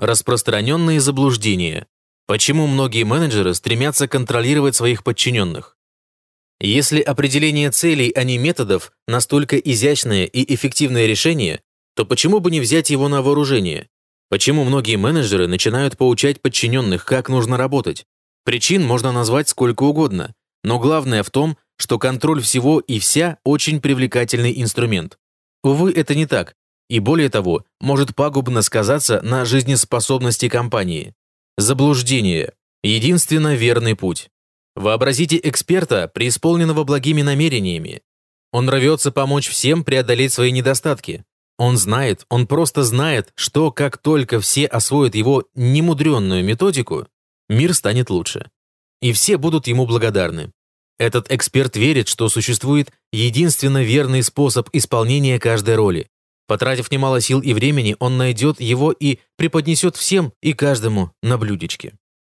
Распространенные заблуждения. Почему многие менеджеры стремятся контролировать своих подчиненных? Если определение целей, а не методов, настолько изящное и эффективное решение, то почему бы не взять его на вооружение? Почему многие менеджеры начинают поучать подчиненных, как нужно работать? Причин можно назвать сколько угодно, но главное в том, что контроль всего и вся очень привлекательный инструмент. Увы, это не так, и более того, может пагубно сказаться на жизнеспособности компании. Заблуждение – единственно верный путь. Вообразите эксперта, преисполненного благими намерениями. Он рвется помочь всем преодолеть свои недостатки. Он знает, он просто знает, что как только все освоят его немудренную методику, мир станет лучше. И все будут ему благодарны. Этот эксперт верит, что существует единственно верный способ исполнения каждой роли, Потратив немало сил и времени, он найдет его и преподнесет всем и каждому на блюдечке.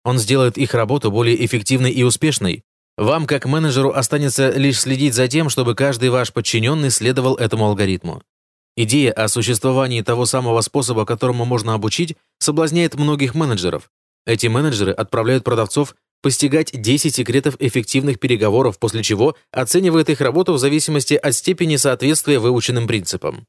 Он сделает их работу более эффективной и успешной. Вам, как менеджеру, останется лишь следить за тем, чтобы каждый ваш подчиненный следовал этому алгоритму. Идея о существовании того самого способа, которому можно обучить, соблазняет многих менеджеров. Эти менеджеры отправляют продавцов постигать 10 секретов эффективных переговоров, после чего оценивают их работу в зависимости от степени соответствия выученным принципам.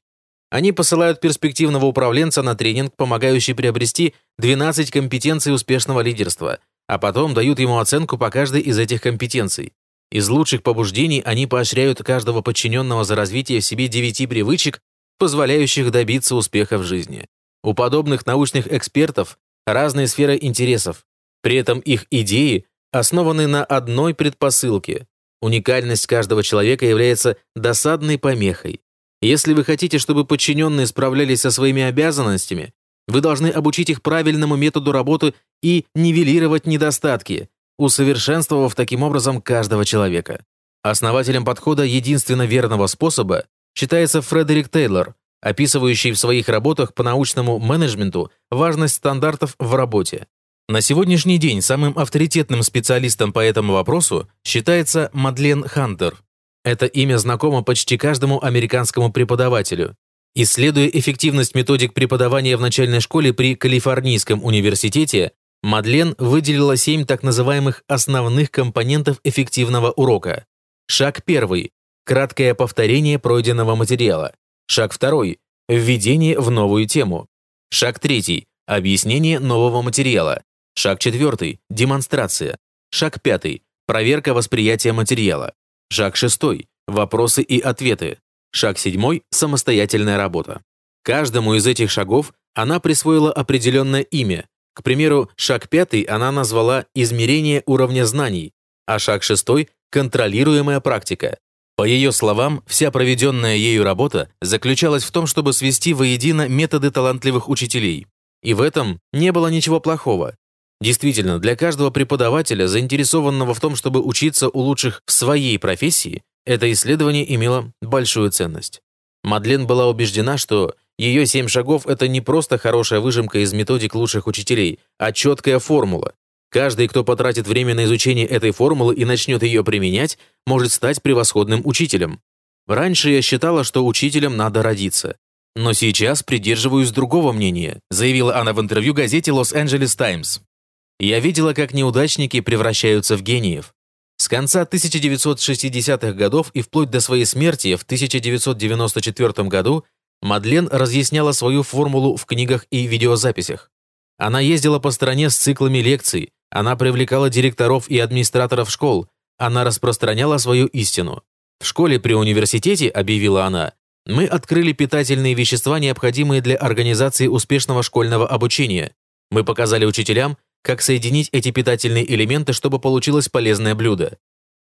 Они посылают перспективного управленца на тренинг, помогающий приобрести 12 компетенций успешного лидерства, а потом дают ему оценку по каждой из этих компетенций. Из лучших побуждений они поощряют каждого подчиненного за развитие в себе девяти привычек, позволяющих добиться успеха в жизни. У подобных научных экспертов разные сферы интересов. При этом их идеи основаны на одной предпосылке. Уникальность каждого человека является досадной помехой. Если вы хотите, чтобы подчиненные справлялись со своими обязанностями, вы должны обучить их правильному методу работы и нивелировать недостатки, усовершенствовав таким образом каждого человека. Основателем подхода единственно верного способа считается Фредерик Тейлор, описывающий в своих работах по научному менеджменту важность стандартов в работе. На сегодняшний день самым авторитетным специалистом по этому вопросу считается Мадлен Хантер. Это имя знакомо почти каждому американскому преподавателю. Исследуя эффективность методик преподавания в начальной школе при Калифорнийском университете, Мадлен выделила семь так называемых основных компонентов эффективного урока. Шаг первый – краткое повторение пройденного материала. Шаг второй – введение в новую тему. Шаг третий – объяснение нового материала. Шаг четвертый – демонстрация. Шаг пятый – проверка восприятия материала. Шаг шестой – вопросы и ответы. Шаг седьмой – самостоятельная работа. Каждому из этих шагов она присвоила определенное имя. К примеру, шаг пятый она назвала «измерение уровня знаний», а шаг шестой – «контролируемая практика». По ее словам, вся проведенная ею работа заключалась в том, чтобы свести воедино методы талантливых учителей. И в этом не было ничего плохого. Действительно, для каждого преподавателя, заинтересованного в том, чтобы учиться у лучших в своей профессии, это исследование имело большую ценность. Мадлен была убеждена, что ее семь шагов – это не просто хорошая выжимка из методик лучших учителей, а четкая формула. Каждый, кто потратит время на изучение этой формулы и начнет ее применять, может стать превосходным учителем. Раньше я считала, что учителем надо родиться. Но сейчас придерживаюсь другого мнения, заявила она в интервью газете Los Angeles Times. Я видела, как неудачники превращаются в гениев. С конца 1960-х годов и вплоть до своей смерти в 1994 году Мадлен разъясняла свою формулу в книгах и видеозаписях. Она ездила по стране с циклами лекций, она привлекала директоров и администраторов школ, она распространяла свою истину. В школе при университете, объявила она, мы открыли питательные вещества, необходимые для организации успешного школьного обучения. Мы показали учителям, как соединить эти питательные элементы, чтобы получилось полезное блюдо.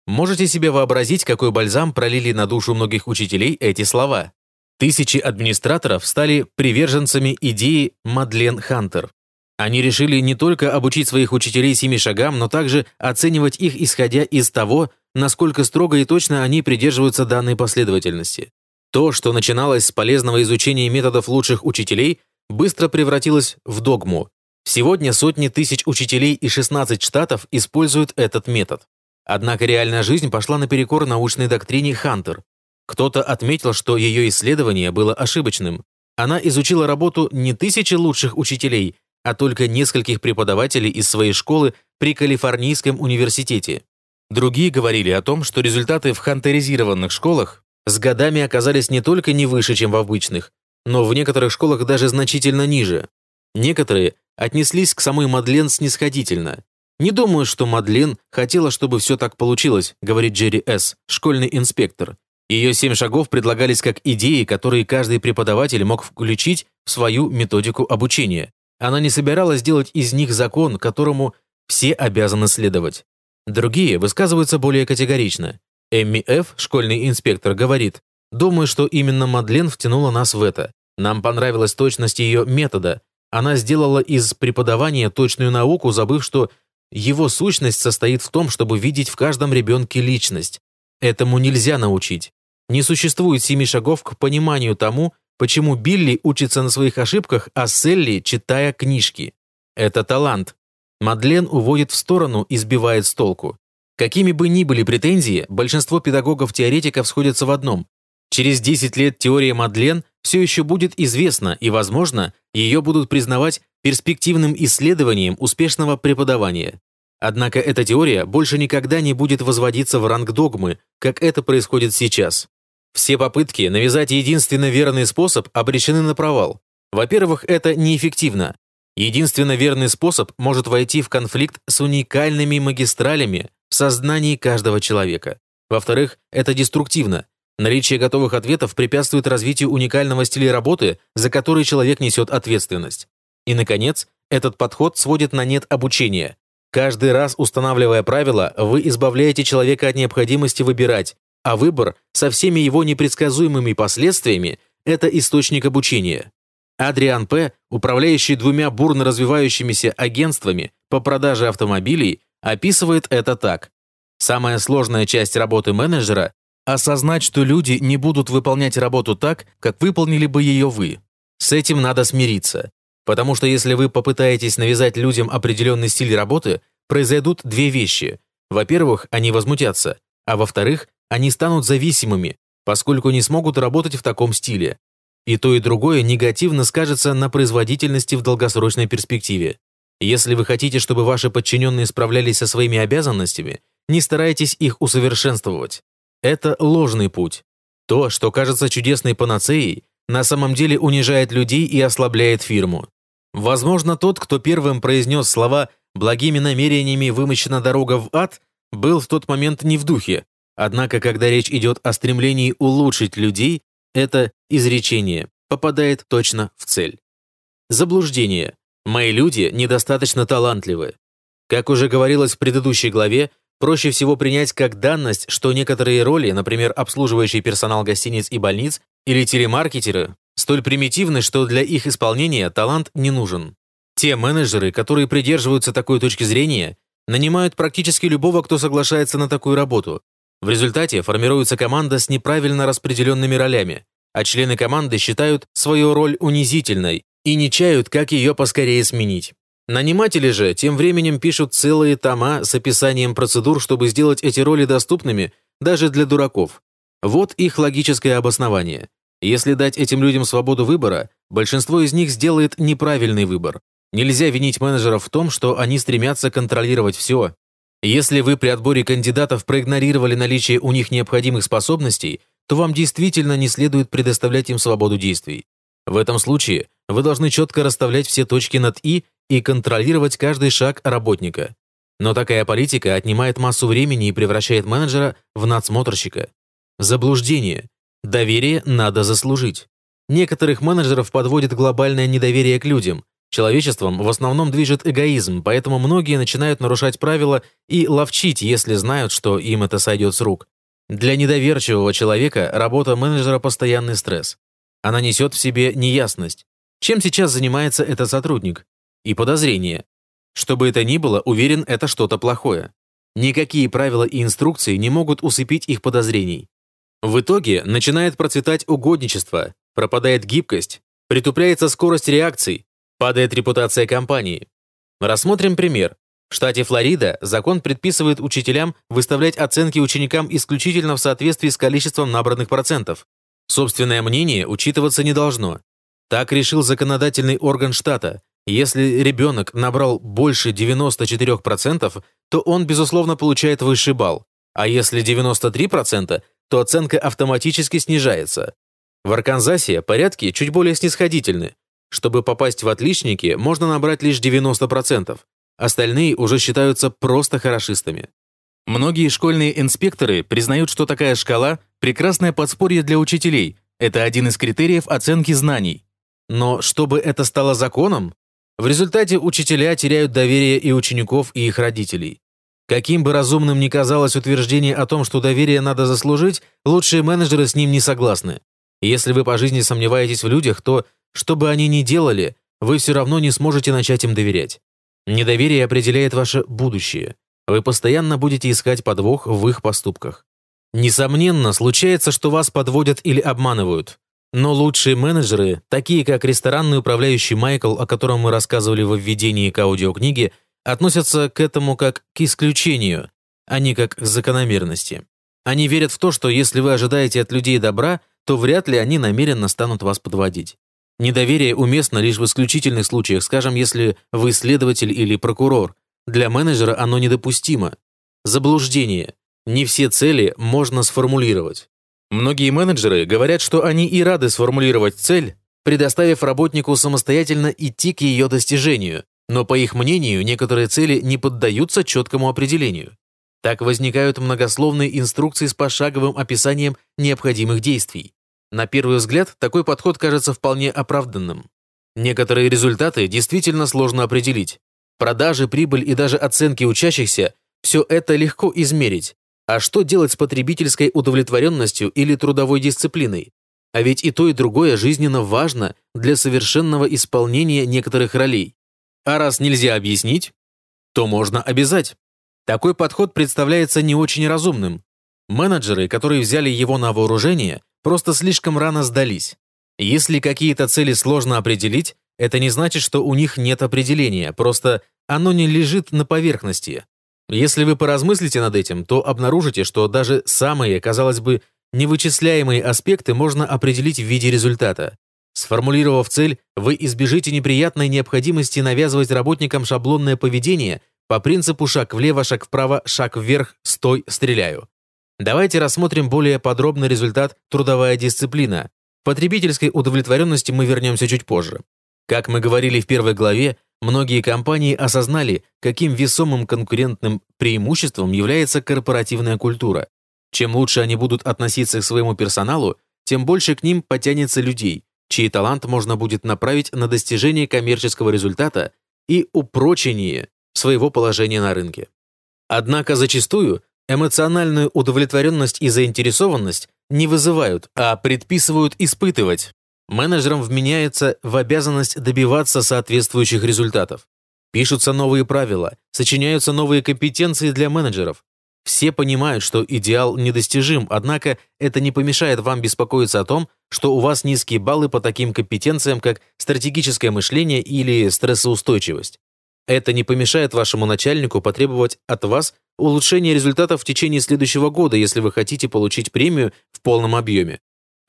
Можете себе вообразить, какой бальзам пролили на душу многих учителей эти слова? Тысячи администраторов стали приверженцами идеи Мадлен Хантер. Они решили не только обучить своих учителей семи шагам, но также оценивать их, исходя из того, насколько строго и точно они придерживаются данной последовательности. То, что начиналось с полезного изучения методов лучших учителей, быстро превратилось в догму, Сегодня сотни тысяч учителей и 16 штатов используют этот метод. Однако реальная жизнь пошла наперекор научной доктрине Хантер. Кто-то отметил, что ее исследование было ошибочным. Она изучила работу не тысячи лучших учителей, а только нескольких преподавателей из своей школы при Калифорнийском университете. Другие говорили о том, что результаты в хантеризированных школах с годами оказались не только не выше, чем в обычных, но в некоторых школах даже значительно ниже. Некоторые отнеслись к самой Мадлен снисходительно. «Не думаю, что Мадлен хотела, чтобы все так получилось», говорит Джерри С., школьный инспектор. Ее семь шагов предлагались как идеи, которые каждый преподаватель мог включить в свою методику обучения. Она не собиралась делать из них закон, которому все обязаны следовать. Другие высказываются более категорично. Эмми Ф., школьный инспектор, говорит, «Думаю, что именно Мадлен втянула нас в это. Нам понравилась точность ее метода. Она сделала из преподавания точную науку, забыв, что его сущность состоит в том, чтобы видеть в каждом ребенке личность. Этому нельзя научить. Не существует семи шагов к пониманию тому, почему Билли учится на своих ошибках, а Селли, читая книжки. Это талант. Мадлен уводит в сторону и сбивает с толку. Какими бы ни были претензии, большинство педагогов-теоретиков сходятся в одном. Через 10 лет теория Мадлен все еще будет известна, и, возможно, ее будут признавать перспективным исследованием успешного преподавания. Однако эта теория больше никогда не будет возводиться в ранг догмы, как это происходит сейчас. Все попытки навязать единственно верный способ обречены на провал. Во-первых, это неэффективно. Единственно верный способ может войти в конфликт с уникальными магистралями в сознании каждого человека. Во-вторых, это деструктивно. Наличие готовых ответов препятствует развитию уникального стиля работы, за который человек несет ответственность. И, наконец, этот подход сводит на нет обучение. Каждый раз устанавливая правила, вы избавляете человека от необходимости выбирать, а выбор со всеми его непредсказуемыми последствиями – это источник обучения. Адриан П., управляющий двумя бурно развивающимися агентствами по продаже автомобилей, описывает это так. Самая сложная часть работы менеджера Осознать, что люди не будут выполнять работу так, как выполнили бы ее вы. С этим надо смириться. Потому что если вы попытаетесь навязать людям определенный стиль работы, произойдут две вещи. Во-первых, они возмутятся, а во-вторых, они станут зависимыми, поскольку не смогут работать в таком стиле. И то, и другое негативно скажется на производительности в долгосрочной перспективе. Если вы хотите, чтобы ваши подчиненные справлялись со своими обязанностями, не старайтесь их усовершенствовать. Это ложный путь. То, что кажется чудесной панацеей, на самом деле унижает людей и ослабляет фирму. Возможно, тот, кто первым произнес слова «благими намерениями вымощена дорога в ад», был в тот момент не в духе. Однако, когда речь идет о стремлении улучшить людей, это изречение попадает точно в цель. Заблуждение. Мои люди недостаточно талантливы. Как уже говорилось в предыдущей главе, Проще всего принять как данность, что некоторые роли, например, обслуживающий персонал гостиниц и больниц или телемаркетеры, столь примитивны, что для их исполнения талант не нужен. Те менеджеры, которые придерживаются такой точки зрения, нанимают практически любого, кто соглашается на такую работу. В результате формируется команда с неправильно распределенными ролями, а члены команды считают свою роль унизительной и не чают, как ее поскорее сменить. Наниматели же тем временем пишут целые тома с описанием процедур, чтобы сделать эти роли доступными даже для дураков. Вот их логическое обоснование. Если дать этим людям свободу выбора, большинство из них сделает неправильный выбор. Нельзя винить менеджеров в том, что они стремятся контролировать все. Если вы при отборе кандидатов проигнорировали наличие у них необходимых способностей, то вам действительно не следует предоставлять им свободу действий. В этом случае вы должны четко расставлять все точки над «и» и контролировать каждый шаг работника. Но такая политика отнимает массу времени и превращает менеджера в надсмотрщика. Заблуждение. Доверие надо заслужить. Некоторых менеджеров подводит глобальное недоверие к людям. Человечеством в основном движет эгоизм, поэтому многие начинают нарушать правила и ловчить, если знают, что им это сойдет с рук. Для недоверчивого человека работа менеджера – постоянный стресс. Она несет в себе неясность. Чем сейчас занимается этот сотрудник? И подозрения. Что бы это ни было, уверен, это что-то плохое. Никакие правила и инструкции не могут усыпить их подозрений. В итоге начинает процветать угодничество, пропадает гибкость, притупляется скорость реакций, падает репутация компании. Рассмотрим пример. В штате Флорида закон предписывает учителям выставлять оценки ученикам исключительно в соответствии с количеством набранных процентов. Собственное мнение учитываться не должно. Так решил законодательный орган штата, Если ребенок набрал больше 94%, то он, безусловно, получает высший балл, а если 93%, то оценка автоматически снижается. В Арканзасе порядки чуть более снисходительны. Чтобы попасть в отличники, можно набрать лишь 90%. Остальные уже считаются просто хорошистами. Многие школьные инспекторы признают, что такая шкала – прекрасное подспорье для учителей. Это один из критериев оценки знаний. Но чтобы это стало законом, в результате учителя теряют доверие и учеников, и их родителей. Каким бы разумным ни казалось утверждение о том, что доверие надо заслужить, лучшие менеджеры с ним не согласны. Если вы по жизни сомневаетесь в людях, то, что бы они ни делали, вы все равно не сможете начать им доверять. Недоверие определяет ваше будущее. Вы постоянно будете искать подвох в их поступках. Несомненно, случается, что вас подводят или обманывают. Но лучшие менеджеры, такие как ресторанный управляющий Майкл, о котором мы рассказывали в введении к аудиокниге, относятся к этому как к исключению, а не как к закономерности. Они верят в то, что если вы ожидаете от людей добра, то вряд ли они намеренно станут вас подводить. Недоверие уместно лишь в исключительных случаях, скажем, если вы следователь или прокурор. Для менеджера оно недопустимо. Заблуждение. Не все цели можно сформулировать. Многие менеджеры говорят, что они и рады сформулировать цель, предоставив работнику самостоятельно идти к ее достижению, но, по их мнению, некоторые цели не поддаются четкому определению. Так возникают многословные инструкции с пошаговым описанием необходимых действий. На первый взгляд, такой подход кажется вполне оправданным. Некоторые результаты действительно сложно определить. Продажи, прибыль и даже оценки учащихся – все это легко измерить. А что делать с потребительской удовлетворенностью или трудовой дисциплиной? А ведь и то, и другое жизненно важно для совершенного исполнения некоторых ролей. А раз нельзя объяснить, то можно обязать. Такой подход представляется не очень разумным. Менеджеры, которые взяли его на вооружение, просто слишком рано сдались. Если какие-то цели сложно определить, это не значит, что у них нет определения, просто оно не лежит на поверхности. Если вы поразмыслите над этим, то обнаружите, что даже самые, казалось бы, невычисляемые аспекты можно определить в виде результата. Сформулировав цель, вы избежите неприятной необходимости навязывать работникам шаблонное поведение по принципу шаг влево, шаг вправо, шаг вверх, стой, стреляю. Давайте рассмотрим более подробно результат «трудовая дисциплина». К потребительской удовлетворенности мы вернемся чуть позже. Как мы говорили в первой главе, многие компании осознали, каким весомым конкурентным преимуществом является корпоративная культура. Чем лучше они будут относиться к своему персоналу, тем больше к ним потянется людей, чей талант можно будет направить на достижение коммерческого результата и упрочение своего положения на рынке. Однако зачастую Эмоциональную удовлетворенность и заинтересованность не вызывают, а предписывают испытывать. Менеджерам вменяется в обязанность добиваться соответствующих результатов. Пишутся новые правила, сочиняются новые компетенции для менеджеров. Все понимают, что идеал недостижим, однако это не помешает вам беспокоиться о том, что у вас низкие баллы по таким компетенциям, как стратегическое мышление или стрессоустойчивость. Это не помешает вашему начальнику потребовать от вас улучшения результатов в течение следующего года, если вы хотите получить премию в полном объеме.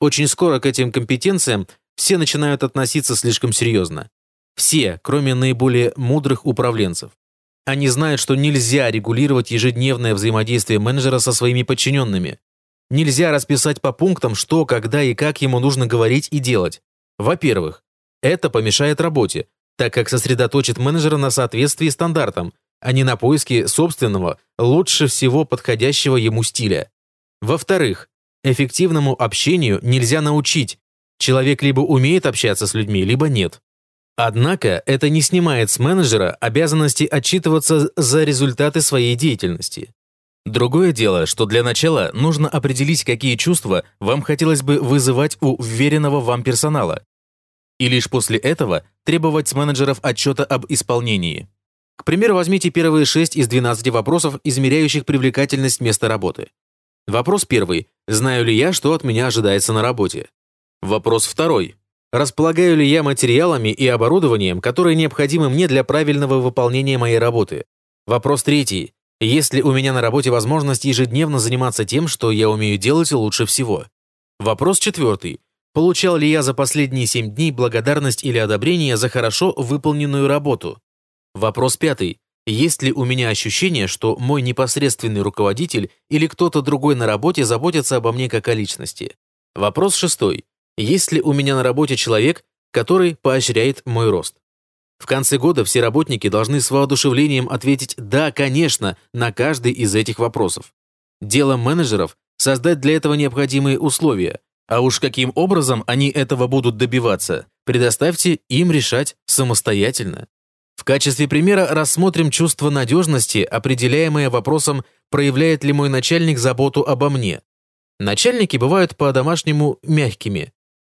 Очень скоро к этим компетенциям все начинают относиться слишком серьезно. Все, кроме наиболее мудрых управленцев. Они знают, что нельзя регулировать ежедневное взаимодействие менеджера со своими подчиненными. Нельзя расписать по пунктам, что, когда и как ему нужно говорить и делать. Во-первых, это помешает работе, так как сосредоточит менеджера на соответствии стандартам, а не на поиске собственного, лучше всего подходящего ему стиля. Во-вторых, эффективному общению нельзя научить. Человек либо умеет общаться с людьми, либо нет. Однако это не снимает с менеджера обязанности отчитываться за результаты своей деятельности. Другое дело, что для начала нужно определить, какие чувства вам хотелось бы вызывать у вверенного вам персонала, и лишь после этого требовать с менеджеров отчета об исполнении. К примеру, возьмите первые 6 из 12 вопросов, измеряющих привлекательность места работы. Вопрос первый. Знаю ли я, что от меня ожидается на работе? Вопрос второй. Располагаю ли я материалами и оборудованием, которые необходимы мне для правильного выполнения моей работы? Вопрос третий. Есть ли у меня на работе возможность ежедневно заниматься тем, что я умею делать лучше всего? Вопрос четвертый. Получал ли я за последние 7 дней благодарность или одобрение за хорошо выполненную работу? Вопрос пятый. Есть ли у меня ощущение, что мой непосредственный руководитель или кто-то другой на работе заботится обо мне как о личности? Вопрос шестой. Есть ли у меня на работе человек, который поощряет мой рост? В конце года все работники должны с воодушевлением ответить «да, конечно» на каждый из этих вопросов. Дело менеджеров – создать для этого необходимые условия, а уж каким образом они этого будут добиваться, предоставьте им решать самостоятельно. В качестве примера рассмотрим чувство надежности, определяемое вопросом, проявляет ли мой начальник заботу обо мне. Начальники бывают по-домашнему мягкими,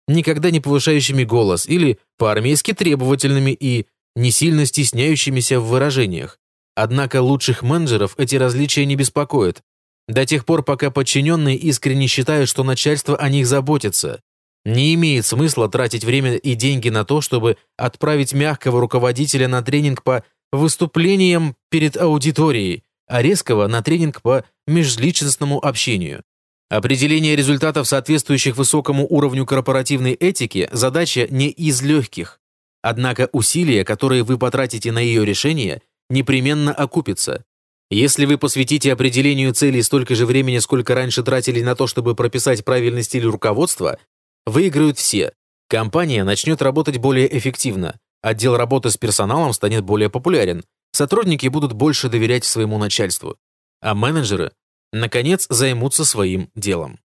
никогда не повышающими голос или по-армейски требовательными и не сильно стесняющимися в выражениях. Однако лучших менеджеров эти различия не беспокоят, до тех пор, пока подчиненные искренне считают, что начальство о них заботится. Не имеет смысла тратить время и деньги на то, чтобы отправить мягкого руководителя на тренинг по выступлениям перед аудиторией, а резкого на тренинг по межличностному общению. Определение результатов, соответствующих высокому уровню корпоративной этики, задача не из легких. Однако усилия, которые вы потратите на ее решение, непременно окупятся. Если вы посвятите определению целей столько же времени, сколько раньше тратили на то, чтобы прописать правильный стиль руководства, Выиграют все. Компания начнет работать более эффективно, отдел работы с персоналом станет более популярен, сотрудники будут больше доверять своему начальству, а менеджеры, наконец, займутся своим делом.